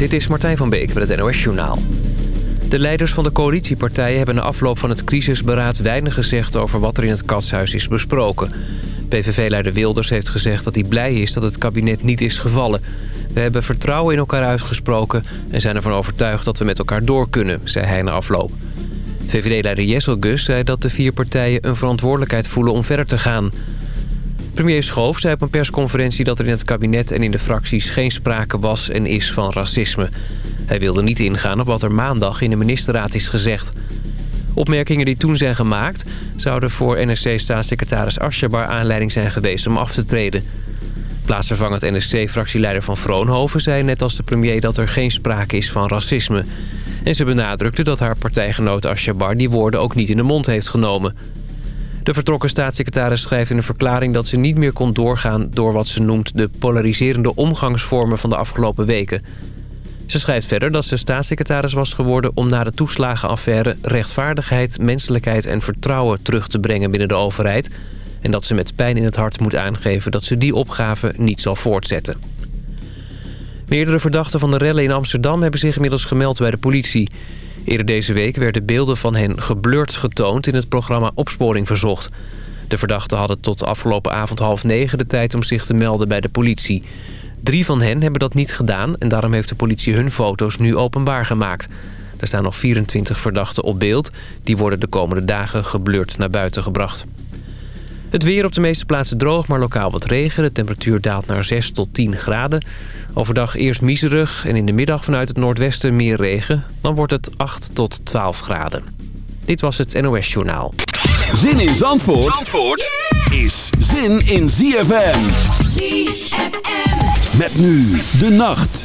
Dit is Martijn van Beek met het NOS Journaal. De leiders van de coalitiepartijen hebben na afloop van het crisisberaad... weinig gezegd over wat er in het katshuis is besproken. PVV-leider Wilders heeft gezegd dat hij blij is dat het kabinet niet is gevallen. We hebben vertrouwen in elkaar uitgesproken... en zijn ervan overtuigd dat we met elkaar door kunnen, zei hij na afloop. VVD-leider Jessel Gus zei dat de vier partijen een verantwoordelijkheid voelen om verder te gaan... Premier Schoof zei op een persconferentie dat er in het kabinet en in de fracties geen sprake was en is van racisme. Hij wilde niet ingaan op wat er maandag in de ministerraad is gezegd. Opmerkingen die toen zijn gemaakt zouden voor NSC-staatssecretaris Asjebar aanleiding zijn geweest om af te treden. Plaatsvervangend NSC-fractieleider van Vroonhoven zei net als de premier dat er geen sprake is van racisme. En ze benadrukte dat haar partijgenoot Asjabar die woorden ook niet in de mond heeft genomen. De vertrokken staatssecretaris schrijft in een verklaring dat ze niet meer kon doorgaan... door wat ze noemt de polariserende omgangsvormen van de afgelopen weken. Ze schrijft verder dat ze staatssecretaris was geworden... om na de toeslagenaffaire rechtvaardigheid, menselijkheid en vertrouwen terug te brengen binnen de overheid... en dat ze met pijn in het hart moet aangeven dat ze die opgave niet zal voortzetten. Meerdere verdachten van de rellen in Amsterdam hebben zich inmiddels gemeld bij de politie... Eerder deze week werden beelden van hen geblurred getoond in het programma Opsporing Verzocht. De verdachten hadden tot afgelopen avond half negen de tijd om zich te melden bij de politie. Drie van hen hebben dat niet gedaan en daarom heeft de politie hun foto's nu openbaar gemaakt. Er staan nog 24 verdachten op beeld. Die worden de komende dagen geblurred naar buiten gebracht. Het weer op de meeste plaatsen droog, maar lokaal wat regen. De temperatuur daalt naar 6 tot 10 graden. Overdag eerst miserig en in de middag vanuit het noordwesten meer regen. Dan wordt het 8 tot 12 graden. Dit was het NOS Journaal. Zin in Zandvoort, Zandvoort is zin in ZFM. ZFM. Met nu de nacht.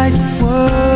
right word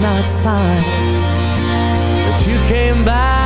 Now it's time. That you came back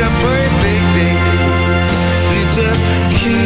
A perfect day. You just keep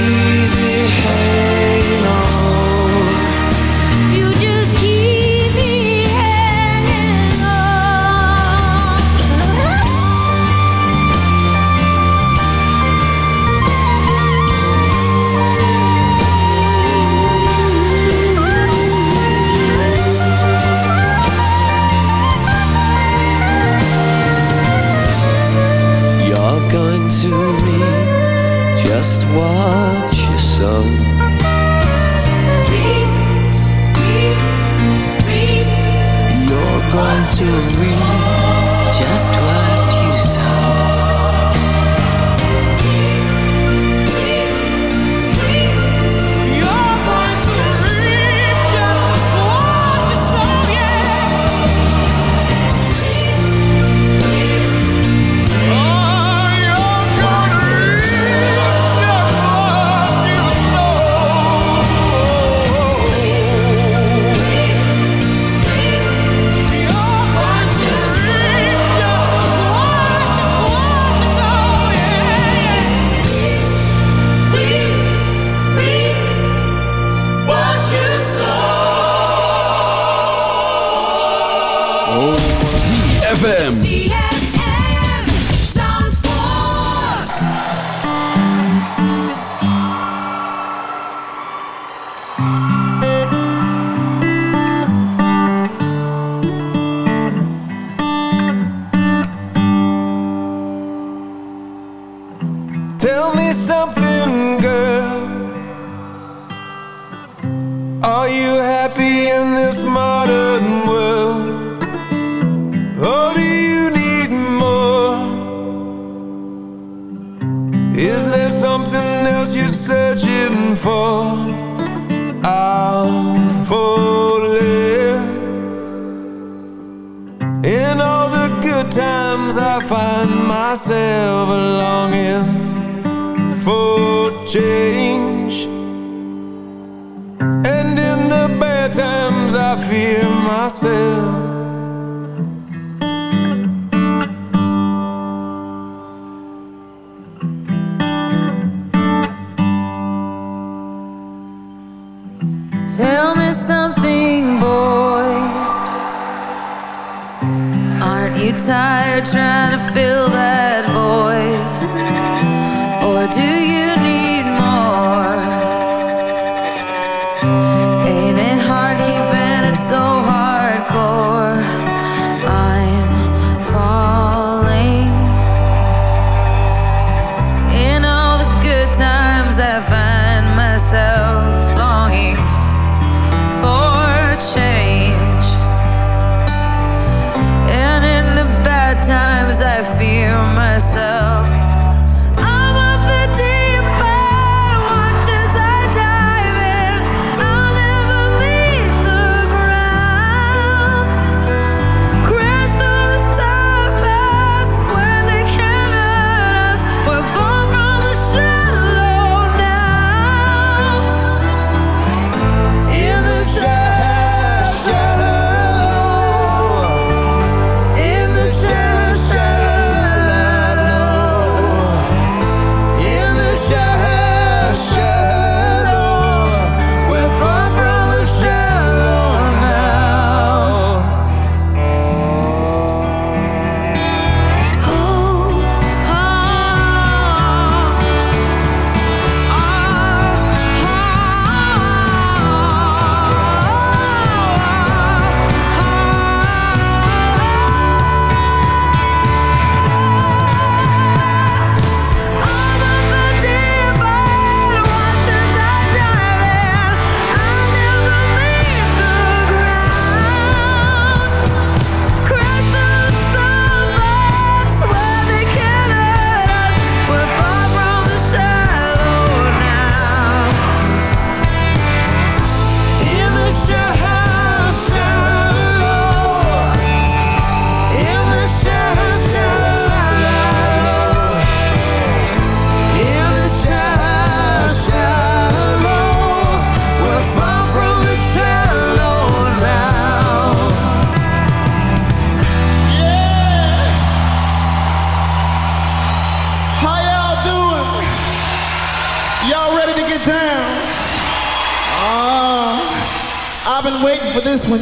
myself longing for change.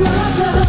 Love.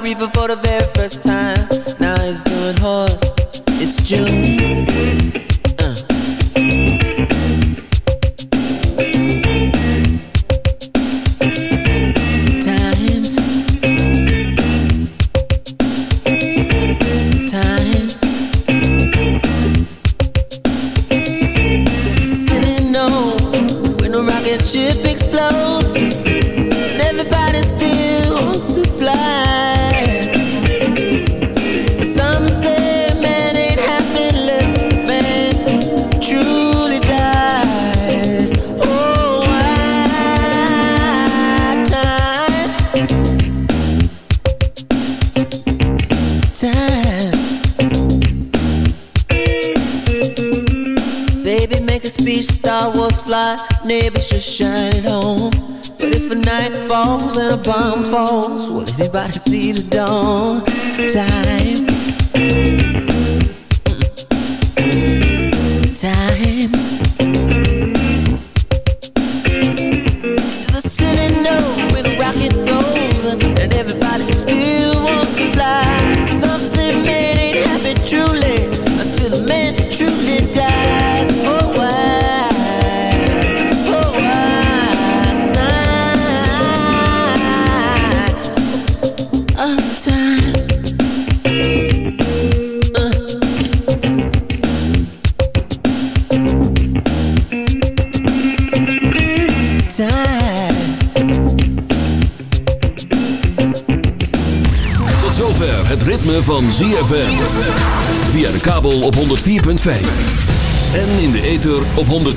river for the